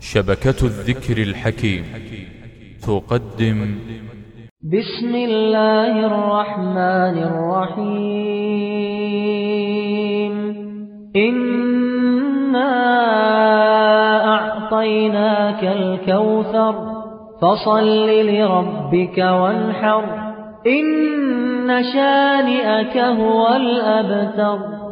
شبكة الذكر الحكيم. تقدم. بسم الله الرحمن الرحيم. إنا أعطيناك الكوثر فصل لربك وانحر. إن شانئك هو الأبتر.